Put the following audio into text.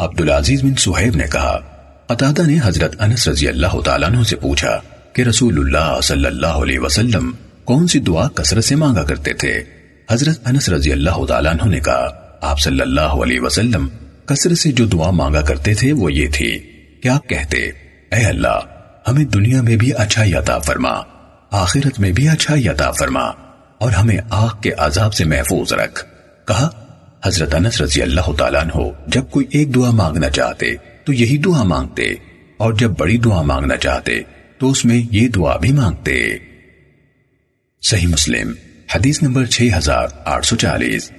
عبدالعزیز بن سہیب نے کہا، قطادہ نے حضرت انس رضی اللہ تعالیٰ عنہ سے پوچھا کہ رسول اللہ صلی اللہ علیہ وسلم کون سی دعا کثرت سے مانگا کرتے تھے؟ حضرت انس رضی اللہ تعالیٰ عنہ نے کہا، آپ صلی اللہ علیہ وسلم کثرت سے جو دعا مانگا کرتے تھے وہ یہ تھی کہ آپ کہتے، اے اللہ، ہمیں دنیا میں بھی اچھائی عطا فرما، آخرت میں بھی اچھائی عطا فرما، اور ہمیں آگ کے عذاب سے محفوظ رکھ۔ کہا حضرت انس رضی اللہ تعالیٰ عنہ جب کوئی ایک دعا مانگنا چاہتے تو یہی دعا مانگتے اور جب بڑی دعا مانگنا چاہتے تو اس میں یہ دعا بھی مانگتے۔ صحیح مسلم، حدیث نمبر 6840